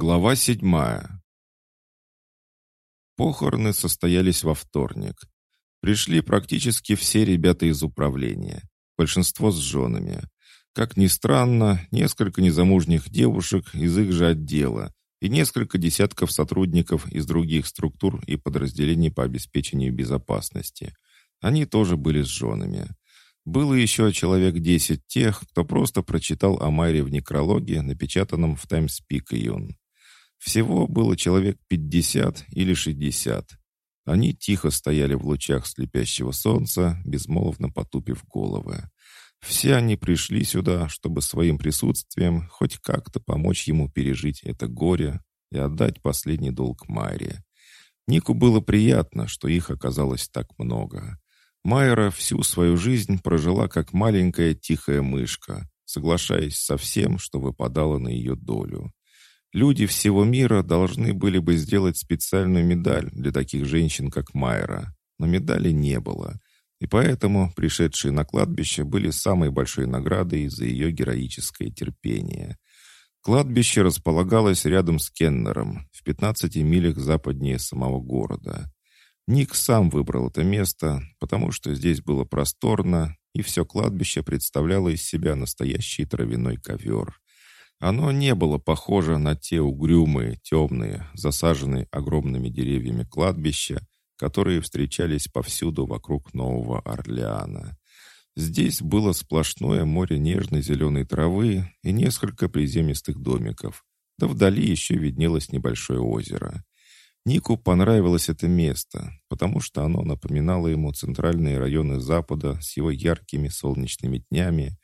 Глава седьмая. Похороны состоялись во вторник. Пришли практически все ребята из управления, большинство с женами. Как ни странно, несколько незамужних девушек из их же отдела и несколько десятков сотрудников из других структур и подразделений по обеспечению безопасности. Они тоже были с женами. Было еще человек десять тех, кто просто прочитал о Майре в некрологе, напечатанном в Times Picayune. Всего было человек 50 или 60. Они тихо стояли в лучах слепящего солнца, безмолвно потупив головы. Все они пришли сюда, чтобы своим присутствием хоть как-то помочь ему пережить это горе и отдать последний долг Майре. Нику было приятно, что их оказалось так много. Майра всю свою жизнь прожила как маленькая тихая мышка, соглашаясь со всем, что выпадало на ее долю. Люди всего мира должны были бы сделать специальную медаль для таких женщин, как Майра. Но медали не было. И поэтому пришедшие на кладбище были самой большой наградой за ее героическое терпение. Кладбище располагалось рядом с Кеннером, в 15 милях западнее самого города. Ник сам выбрал это место, потому что здесь было просторно, и все кладбище представляло из себя настоящий травяной ковер. Оно не было похоже на те угрюмые, темные, засаженные огромными деревьями кладбища, которые встречались повсюду вокруг Нового Орлеана. Здесь было сплошное море нежной зеленой травы и несколько приземистых домиков, да вдали еще виднелось небольшое озеро. Нику понравилось это место, потому что оно напоминало ему центральные районы Запада с его яркими солнечными днями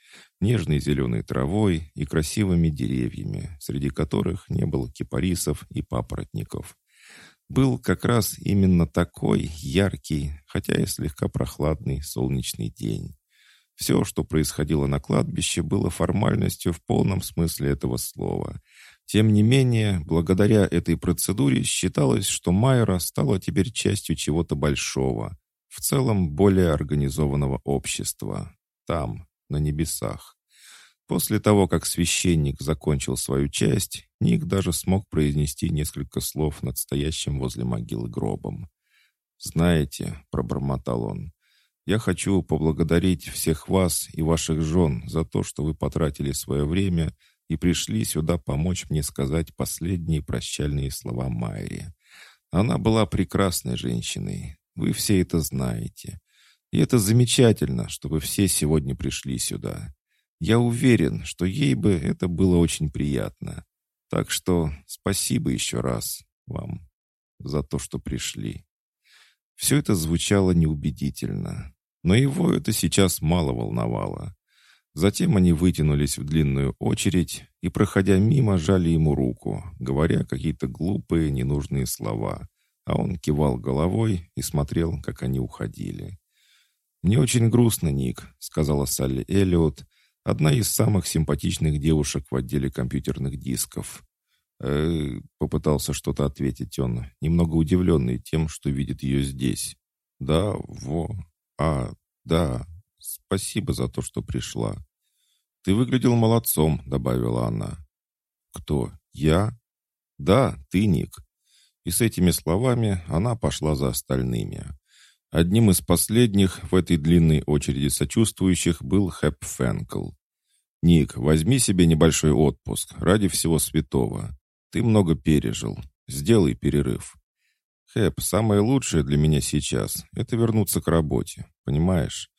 нежной зеленой травой и красивыми деревьями, среди которых не было кипарисов и папоротников. Был как раз именно такой яркий, хотя и слегка прохладный солнечный день. Все, что происходило на кладбище, было формальностью в полном смысле этого слова. Тем не менее, благодаря этой процедуре считалось, что Майра стала теперь частью чего-то большого, в целом более организованного общества. Там, на небесах. После того, как священник закончил свою часть, Ник даже смог произнести несколько слов над стоящим возле могилы гробом. «Знаете», — пробормотал он, — «я хочу поблагодарить всех вас и ваших жен за то, что вы потратили свое время и пришли сюда помочь мне сказать последние прощальные слова Майре. Она была прекрасной женщиной, вы все это знаете. И это замечательно, что вы все сегодня пришли сюда. Я уверен, что ей бы это было очень приятно. Так что спасибо еще раз вам за то, что пришли. Все это звучало неубедительно, но его это сейчас мало волновало. Затем они вытянулись в длинную очередь и, проходя мимо, жали ему руку, говоря какие-то глупые, ненужные слова, а он кивал головой и смотрел, как они уходили. «Мне очень грустно, Ник», — сказала Салли Эллиот, одна из самых симпатичных девушек в отделе компьютерных дисков. Э, попытался что-то ответить он, немного удивленный тем, что видит ее здесь. «Да, во... А, да, спасибо за то, что пришла». «Ты выглядел молодцом», — добавила она. «Кто? Я?» «Да, ты, Ник». И с этими словами она пошла за остальными. Одним из последних в этой длинной очереди сочувствующих был Хэп Фэнкл. «Ник, возьми себе небольшой отпуск ради всего святого. Ты много пережил. Сделай перерыв». «Хэп, самое лучшее для меня сейчас — это вернуться к работе, понимаешь?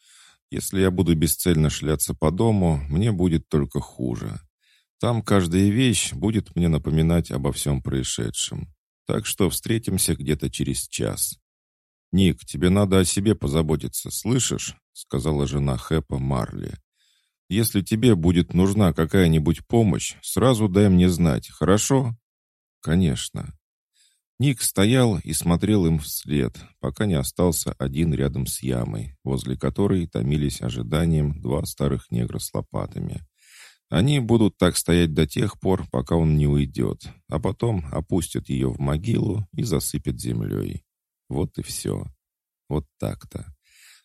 Если я буду бесцельно шляться по дому, мне будет только хуже. Там каждая вещь будет мне напоминать обо всем происшедшем. Так что встретимся где-то через час». «Ник, тебе надо о себе позаботиться, слышишь?» — сказала жена Хэпа Марли. «Если тебе будет нужна какая-нибудь помощь, сразу дай мне знать, хорошо?» «Конечно». Ник стоял и смотрел им вслед, пока не остался один рядом с ямой, возле которой томились ожиданием два старых негра с лопатами. Они будут так стоять до тех пор, пока он не уйдет, а потом опустят ее в могилу и засыпят землей. Вот и все. Вот так-то.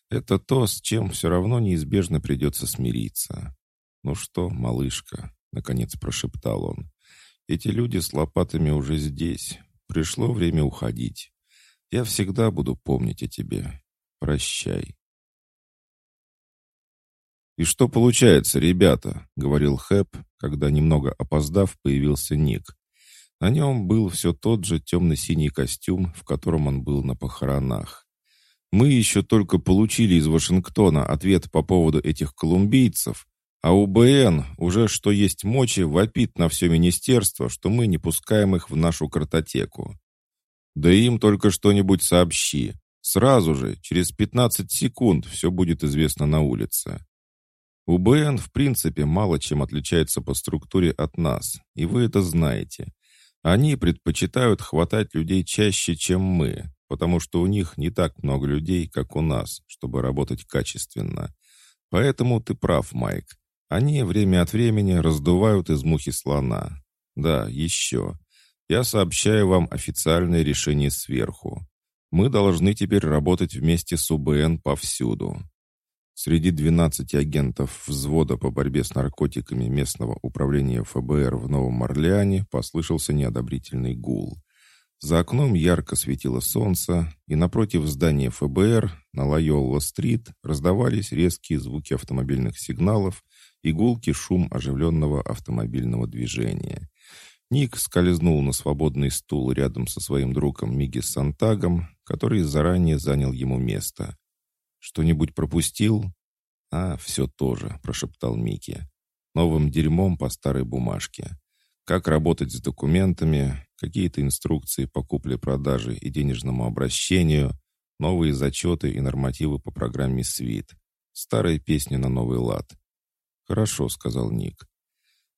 Это то, с чем все равно неизбежно придется смириться. «Ну что, малышка?» — наконец прошептал он. Эти люди с лопатами уже здесь. Пришло время уходить. Я всегда буду помнить о тебе. Прощай. «И что получается, ребята?» — говорил Хэп, когда, немного опоздав, появился Ник. На нем был все тот же темно-синий костюм, в котором он был на похоронах. «Мы еще только получили из Вашингтона ответ по поводу этих колумбийцев, а УБН уже что есть мочи вопит на все министерство, что мы не пускаем их в нашу картотеку. Да им только что-нибудь сообщи. Сразу же, через 15 секунд, все будет известно на улице. УБН, в принципе, мало чем отличается по структуре от нас, и вы это знаете. Они предпочитают хватать людей чаще, чем мы, потому что у них не так много людей, как у нас, чтобы работать качественно. Поэтому ты прав, Майк. Они время от времени раздувают из мухи слона. Да, еще. Я сообщаю вам официальное решение сверху. Мы должны теперь работать вместе с УБН повсюду. Среди 12 агентов взвода по борьбе с наркотиками местного управления ФБР в Новом Орлеане послышался неодобрительный гул. За окном ярко светило солнце, и напротив здания ФБР на Лайолла-стрит раздавались резкие звуки автомобильных сигналов и гулкий шум оживленного автомобильного движения. Ник скользнул на свободный стул рядом со своим другом Миги Сантагом, который заранее занял ему место. «Что-нибудь пропустил?» «А, все тоже», — прошептал Микки. «Новым дерьмом по старой бумажке. Как работать с документами, какие-то инструкции по купле-продаже и денежному обращению, новые зачеты и нормативы по программе СВИТ. Старые песни на новый лад». «Хорошо», — сказал Ник.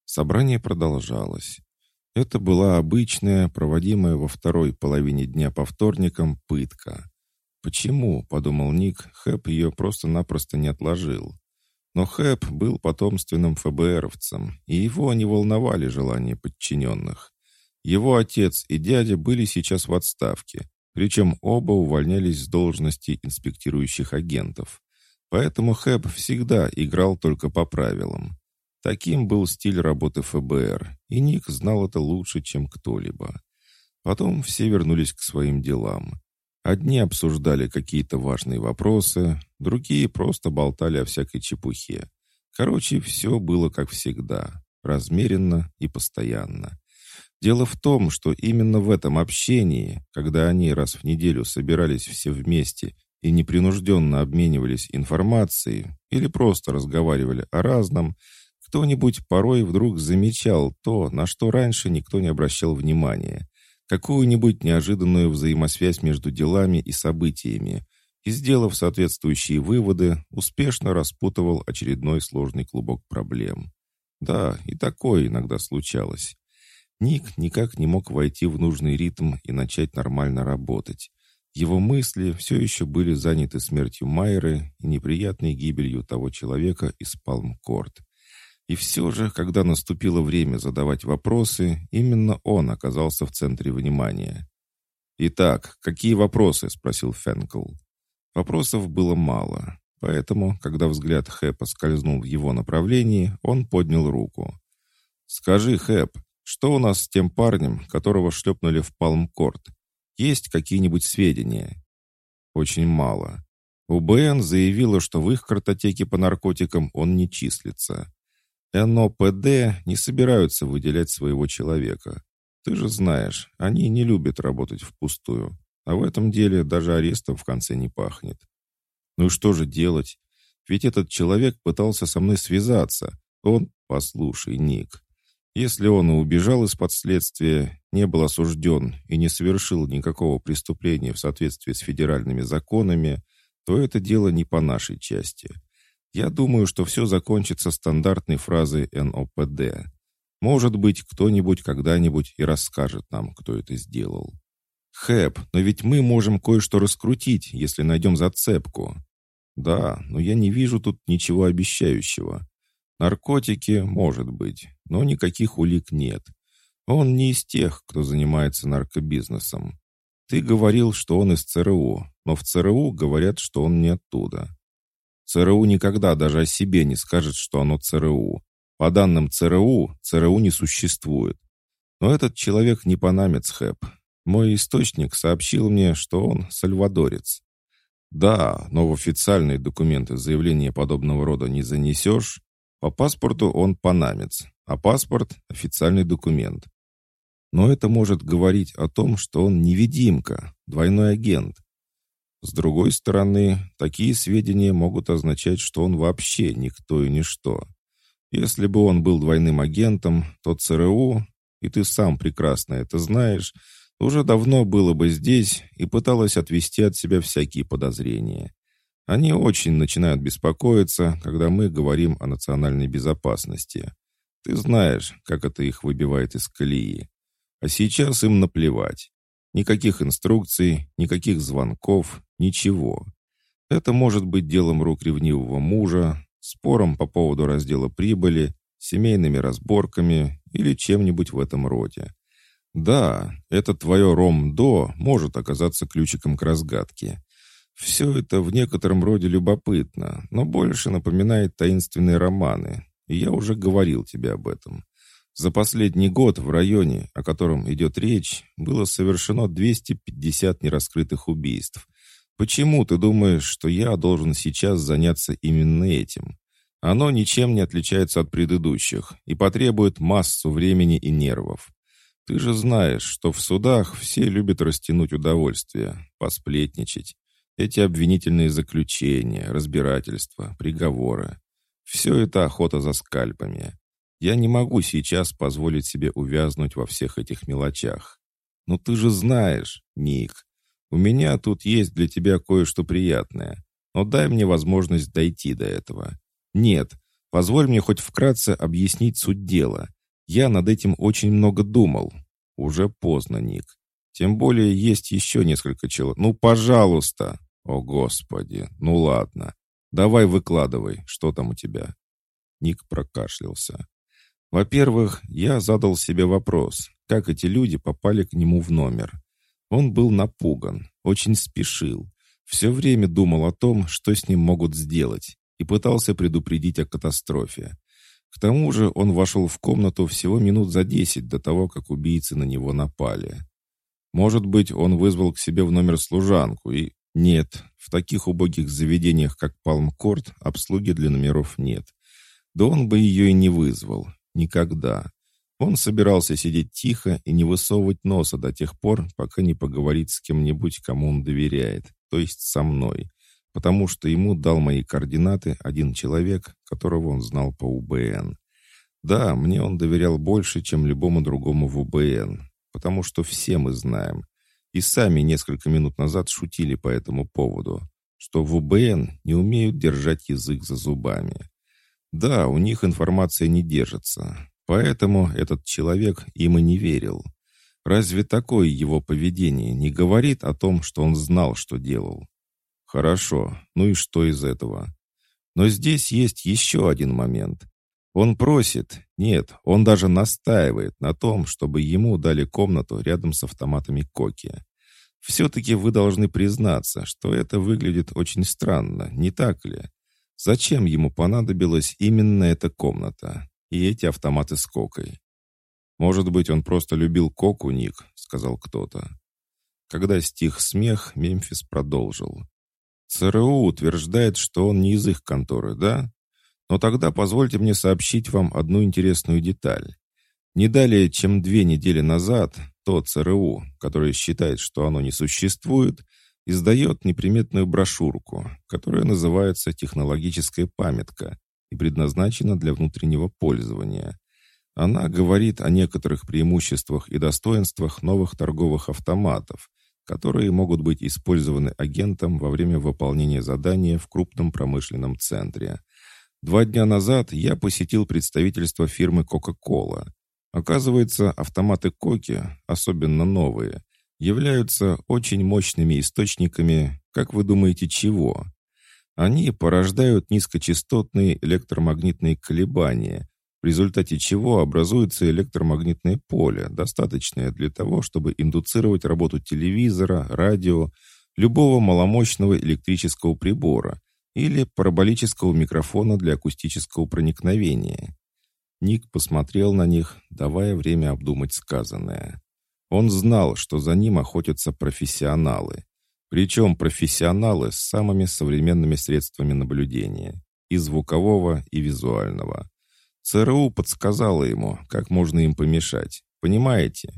Собрание продолжалось. Это была обычная, проводимая во второй половине дня по вторникам, пытка. Почему, подумал Ник, Хэп ее просто-напросто не отложил. Но Хэп был потомственным ФБРовцем, и его не волновали желания подчиненных. Его отец и дядя были сейчас в отставке, причем оба увольнялись с должности инспектирующих агентов. Поэтому Хэп всегда играл только по правилам. Таким был стиль работы ФБР, и Ник знал это лучше, чем кто-либо. Потом все вернулись к своим делам. Одни обсуждали какие-то важные вопросы, другие просто болтали о всякой чепухе. Короче, все было как всегда, размеренно и постоянно. Дело в том, что именно в этом общении, когда они раз в неделю собирались все вместе и непринужденно обменивались информацией или просто разговаривали о разном, кто-нибудь порой вдруг замечал то, на что раньше никто не обращал внимания какую-нибудь неожиданную взаимосвязь между делами и событиями, и, сделав соответствующие выводы, успешно распутывал очередной сложный клубок проблем. Да, и такое иногда случалось. Ник никак не мог войти в нужный ритм и начать нормально работать. Его мысли все еще были заняты смертью Майеры и неприятной гибелью того человека из Палмкорт. И все же, когда наступило время задавать вопросы, именно он оказался в центре внимания. «Итак, какие вопросы?» — спросил Фенкл. Вопросов было мало, поэтому, когда взгляд Хэпа скользнул в его направлении, он поднял руку. «Скажи, Хэп, что у нас с тем парнем, которого шлепнули в Палмкорт? Есть какие-нибудь сведения?» «Очень мало. УБН заявила, что в их картотеке по наркотикам он не числится. НОПД не собираются выделять своего человека. Ты же знаешь, они не любят работать впустую. А в этом деле даже арестом в конце не пахнет. Ну и что же делать? Ведь этот человек пытался со мной связаться. Он, послушай, Ник, если он и убежал из-под следствия, не был осужден и не совершил никакого преступления в соответствии с федеральными законами, то это дело не по нашей части. Я думаю, что все закончится стандартной фразой НОПД. Может быть, кто-нибудь когда-нибудь и расскажет нам, кто это сделал. Хэп, но ведь мы можем кое-что раскрутить, если найдем зацепку. Да, но я не вижу тут ничего обещающего. Наркотики, может быть, но никаких улик нет. Он не из тех, кто занимается наркобизнесом. Ты говорил, что он из ЦРУ, но в ЦРУ говорят, что он не оттуда. ЦРУ никогда даже о себе не скажет, что оно ЦРУ. По данным ЦРУ, ЦРУ не существует. Но этот человек не панамец, Хэп. Мой источник сообщил мне, что он сальвадорец. Да, но в официальные документы заявления подобного рода не занесешь. По паспорту он панамец, а паспорт — официальный документ. Но это может говорить о том, что он невидимка, двойной агент. С другой стороны, такие сведения могут означать, что он вообще никто и ничто. Если бы он был двойным агентом, то ЦРУ, и ты сам прекрасно это знаешь, уже давно было бы здесь и пыталась отвести от себя всякие подозрения. Они очень начинают беспокоиться, когда мы говорим о национальной безопасности. Ты знаешь, как это их выбивает из колеи. А сейчас им наплевать. Никаких инструкций, никаких звонков, ничего. Это может быть делом рук ревнивого мужа, спором по поводу раздела прибыли, семейными разборками или чем-нибудь в этом роде. Да, это твое ром-до может оказаться ключиком к разгадке. Все это в некотором роде любопытно, но больше напоминает таинственные романы, и я уже говорил тебе об этом. За последний год в районе, о котором идет речь, было совершено 250 нераскрытых убийств. Почему ты думаешь, что я должен сейчас заняться именно этим? Оно ничем не отличается от предыдущих и потребует массу времени и нервов. Ты же знаешь, что в судах все любят растянуть удовольствие, посплетничать. Эти обвинительные заключения, разбирательства, приговоры. Все это охота за скальпами. Я не могу сейчас позволить себе увязнуть во всех этих мелочах. Но ты же знаешь, Ник, у меня тут есть для тебя кое-что приятное. Но дай мне возможность дойти до этого. Нет, позволь мне хоть вкратце объяснить суть дела. Я над этим очень много думал. Уже поздно, Ник. Тем более есть еще несколько человек. Ну, пожалуйста. О, Господи. Ну, ладно. Давай выкладывай, что там у тебя. Ник прокашлялся. Во-первых, я задал себе вопрос, как эти люди попали к нему в номер. Он был напуган, очень спешил, все время думал о том, что с ним могут сделать, и пытался предупредить о катастрофе. К тому же он вошел в комнату всего минут за десять до того, как убийцы на него напали. Может быть, он вызвал к себе в номер служанку и... Нет, в таких убогих заведениях, как Палмкорт, обслуги для номеров нет. Да он бы ее и не вызвал, Никогда. Он собирался сидеть тихо и не высовывать носа до тех пор, пока не поговорит с кем-нибудь, кому он доверяет, то есть со мной, потому что ему дал мои координаты один человек, которого он знал по УБН. Да, мне он доверял больше, чем любому другому в УБН, потому что все мы знаем, и сами несколько минут назад шутили по этому поводу, что в УБН не умеют держать язык за зубами. Да, у них информация не держится, поэтому этот человек им и не верил. Разве такое его поведение не говорит о том, что он знал, что делал? Хорошо, ну и что из этого? Но здесь есть еще один момент. Он просит, нет, он даже настаивает на том, чтобы ему дали комнату рядом с автоматами Коки. Все-таки вы должны признаться, что это выглядит очень странно, не так ли? Зачем ему понадобилась именно эта комната и эти автоматы с кокой? «Может быть, он просто любил коку, Ник», — сказал кто-то. Когда стих смех, Мемфис продолжил. «ЦРУ утверждает, что он не из их конторы, да? Но тогда позвольте мне сообщить вам одну интересную деталь. Не далее, чем две недели назад, то ЦРУ, которое считает, что оно не существует, издает неприметную брошюрку, которая называется «Технологическая памятка» и предназначена для внутреннего пользования. Она говорит о некоторых преимуществах и достоинствах новых торговых автоматов, которые могут быть использованы агентом во время выполнения задания в крупном промышленном центре. Два дня назад я посетил представительство фирмы Coca-Cola. Оказывается, автоматы Коки, особенно новые, являются очень мощными источниками, как вы думаете, чего? Они порождают низкочастотные электромагнитные колебания, в результате чего образуется электромагнитное поле, достаточное для того, чтобы индуцировать работу телевизора, радио, любого маломощного электрического прибора или параболического микрофона для акустического проникновения. Ник посмотрел на них, давая время обдумать сказанное. Он знал, что за ним охотятся профессионалы. Причем профессионалы с самыми современными средствами наблюдения. И звукового, и визуального. ЦРУ подсказала ему, как можно им помешать. Понимаете?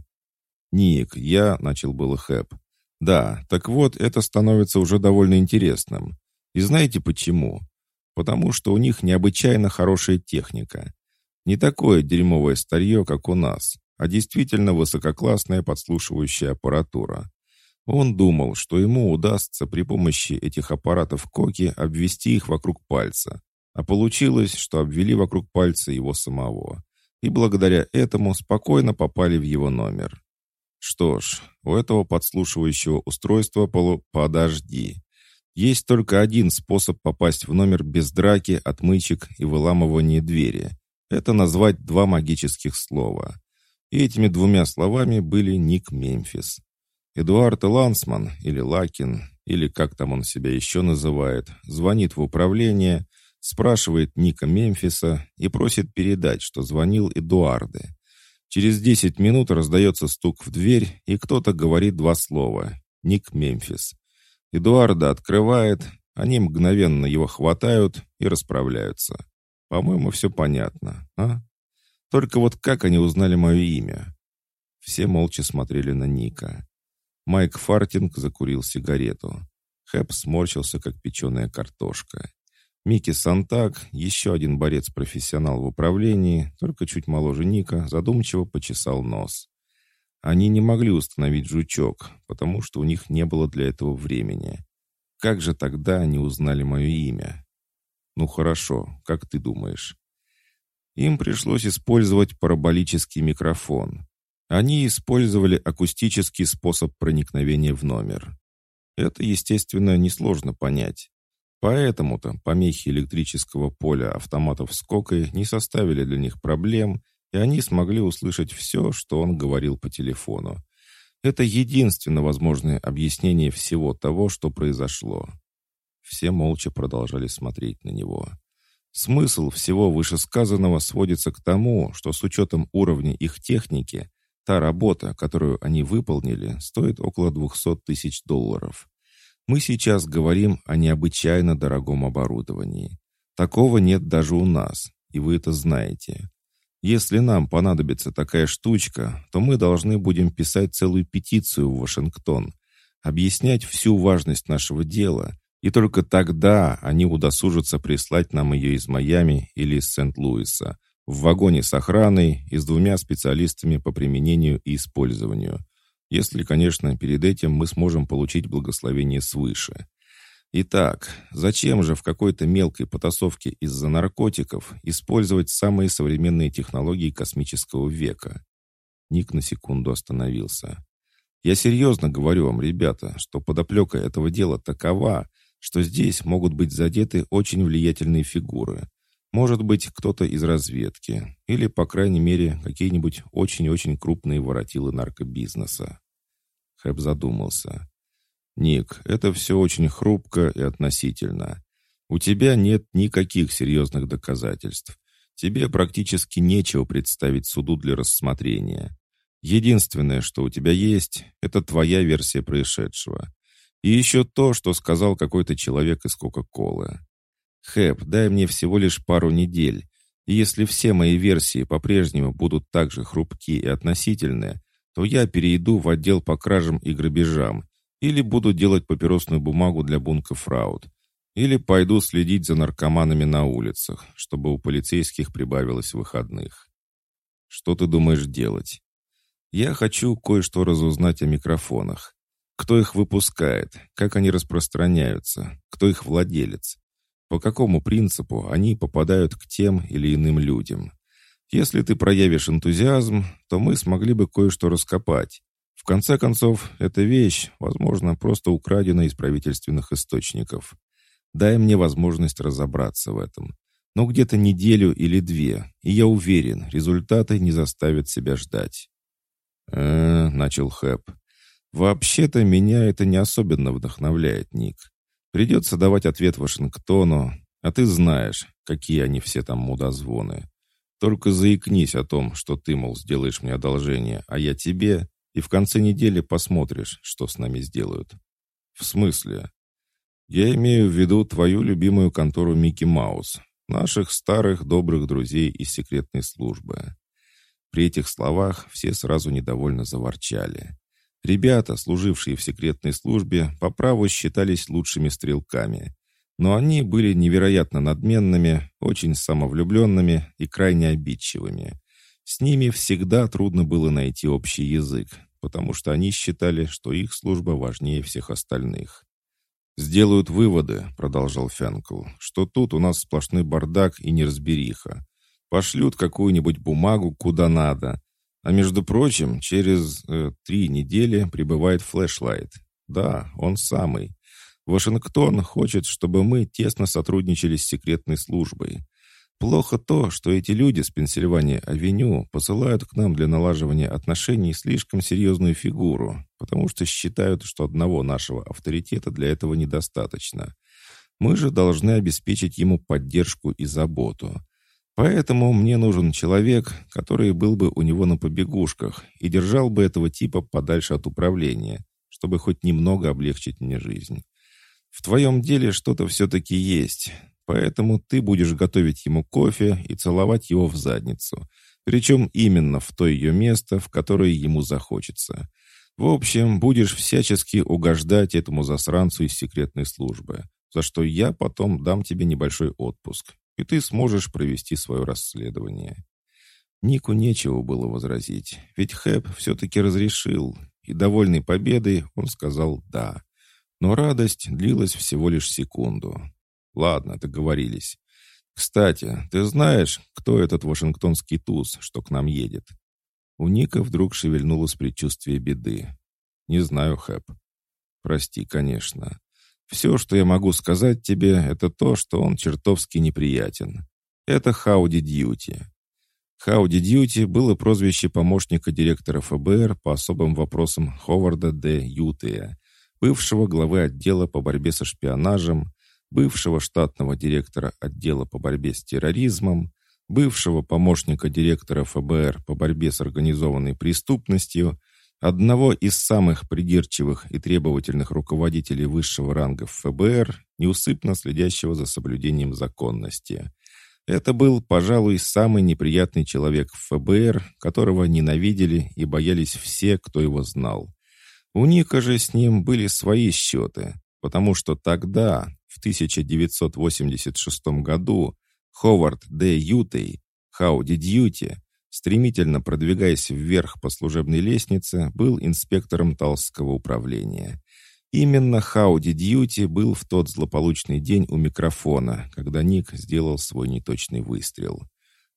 «Ник, я...» — начал было Хэп. «Да, так вот, это становится уже довольно интересным. И знаете почему? Потому что у них необычайно хорошая техника. Не такое дерьмовое старье, как у нас, а действительно высококлассная подслушивающая аппаратура. Он думал, что ему удастся при помощи этих аппаратов Коки обвести их вокруг пальца. А получилось, что обвели вокруг пальца его самого. И благодаря этому спокойно попали в его номер. Что ж, у этого подслушивающего устройства полу... Подожди. Есть только один способ попасть в номер без драки, отмычек и выламывания двери. Это назвать два магических слова. И этими двумя словами были Ник Мемфис. Эдуард Лансман, или Лакин, или как там он себя еще называет, звонит в управление, спрашивает Ника Мемфиса и просит передать, что звонил Эдуарде. Через 10 минут раздается стук в дверь, и кто-то говорит два слова. Ник Мемфис. Эдуарда открывает, они мгновенно его хватают и расправляются. По-моему, все понятно, а? Только вот как они узнали мое имя? Все молча смотрели на Ника. Майк Фартинг закурил сигарету. Хэп сморщился, как печеная картошка. Микки Сантак, еще один борец-профессионал в управлении, только чуть моложе Ника, задумчиво почесал нос. Они не могли установить жучок, потому что у них не было для этого времени. Как же тогда они узнали мое имя? Ну хорошо, как ты думаешь? Им пришлось использовать параболический микрофон. Они использовали акустический способ проникновения в номер. Это, естественно, несложно понять. Поэтому-то помехи электрического поля автоматов с Кокой не составили для них проблем, и они смогли услышать все, что он говорил по телефону. Это единственно возможное объяснение всего того, что произошло. Все молча продолжали смотреть на него. Смысл всего вышесказанного сводится к тому, что с учетом уровня их техники, та работа, которую они выполнили, стоит около 200 тысяч долларов. Мы сейчас говорим о необычайно дорогом оборудовании. Такого нет даже у нас, и вы это знаете. Если нам понадобится такая штучка, то мы должны будем писать целую петицию в Вашингтон, объяснять всю важность нашего дела, и только тогда они удосужатся прислать нам ее из Майами или из Сент-Луиса, в вагоне с охраной и с двумя специалистами по применению и использованию. Если, конечно, перед этим мы сможем получить благословение свыше. Итак, зачем же в какой-то мелкой потасовке из-за наркотиков использовать самые современные технологии космического века? Ник на секунду остановился. Я серьезно говорю вам, ребята, что подоплека этого дела такова, что здесь могут быть задеты очень влиятельные фигуры. Может быть, кто-то из разведки, или, по крайней мере, какие-нибудь очень-очень крупные воротилы наркобизнеса. Хэп задумался. «Ник, это все очень хрупко и относительно. У тебя нет никаких серьезных доказательств. Тебе практически нечего представить суду для рассмотрения. Единственное, что у тебя есть, это твоя версия происшедшего. И еще то, что сказал какой-то человек из Кока-Колы. Хэп, дай мне всего лишь пару недель, и если все мои версии по-прежнему будут так же хрупки и относительны, то я перейду в отдел по кражам и грабежам или буду делать папиросную бумагу для бунка фрауд, или пойду следить за наркоманами на улицах, чтобы у полицейских прибавилось выходных. Что ты думаешь делать? Я хочу кое-что разузнать о микрофонах. Кто их выпускает, как они распространяются, кто их владелец. По какому принципу они попадают к тем или иным людям. Если ты проявишь энтузиазм, то мы смогли бы кое-что раскопать. В конце концов, эта вещь, возможно, просто украдена из правительственных источников. Дай мне возможность разобраться в этом. Но где-то неделю или две, и я уверен, результаты не заставят себя ждать. э начал Хэп. «Вообще-то меня это не особенно вдохновляет, Ник. Придется давать ответ Вашингтону, а ты знаешь, какие они все там мудозвоны. Только заикнись о том, что ты, мол, сделаешь мне одолжение, а я тебе, и в конце недели посмотришь, что с нами сделают». «В смысле?» «Я имею в виду твою любимую контору Микки Маус, наших старых добрых друзей из секретной службы». При этих словах все сразу недовольно заворчали. Ребята, служившие в секретной службе, по праву считались лучшими стрелками. Но они были невероятно надменными, очень самовлюбленными и крайне обидчивыми. С ними всегда трудно было найти общий язык, потому что они считали, что их служба важнее всех остальных. «Сделают выводы», — продолжал Фянкл, «что тут у нас сплошной бардак и неразбериха. Пошлют какую-нибудь бумагу куда надо, а между прочим, через э, три недели прибывает флешлайт. Да, он самый. Вашингтон хочет, чтобы мы тесно сотрудничали с секретной службой. Плохо то, что эти люди с Пенсильвания-авеню посылают к нам для налаживания отношений слишком серьезную фигуру, потому что считают, что одного нашего авторитета для этого недостаточно. Мы же должны обеспечить ему поддержку и заботу. Поэтому мне нужен человек, который был бы у него на побегушках и держал бы этого типа подальше от управления, чтобы хоть немного облегчить мне жизнь. В твоем деле что-то все-таки есть, поэтому ты будешь готовить ему кофе и целовать его в задницу, причем именно в то ее место, в которое ему захочется. В общем, будешь всячески угождать этому засранцу из секретной службы, за что я потом дам тебе небольшой отпуск, и ты сможешь провести свое расследование». Нику нечего было возразить, ведь Хэп все-таки разрешил, и, довольный победой, он сказал «да». Но радость длилась всего лишь секунду. «Ладно, договорились. Кстати, ты знаешь, кто этот вашингтонский туз, что к нам едет?» У Ника вдруг шевельнулось предчувствие беды. «Не знаю, Хэп». «Прости, конечно. Все, что я могу сказать тебе, это то, что он чертовски неприятен. Это Хауди Дьюти. Хауди Дьюти было прозвище помощника директора ФБР по особым вопросам Ховарда Д. Ютея, бывшего главы отдела по борьбе со шпионажем, бывшего штатного директора отдела по борьбе с терроризмом, бывшего помощника директора ФБР по борьбе с организованной преступностью – одного из самых придирчивых и требовательных руководителей высшего ранга ФБР, неусыпно следящего за соблюдением законности. Это был, пожалуй, самый неприятный человек в ФБР, которого ненавидели и боялись все, кто его знал. У Ника же с ним были свои счеты, потому что тогда, в 1986 году, Ховард Д. Ютей, Хауди Дьюти, стремительно продвигаясь вверх по служебной лестнице, был инспектором Талского управления. Именно Хауди Дьюти был в тот злополучный день у микрофона, когда Ник сделал свой неточный выстрел.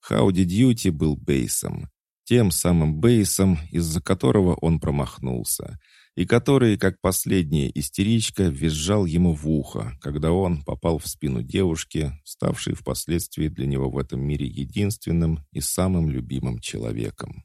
Хауди Дьюти был бейсом. Тем самым бейсом, из-за которого он промахнулся и который, как последняя истеричка, визжал ему в ухо, когда он попал в спину девушки, ставшей впоследствии для него в этом мире единственным и самым любимым человеком.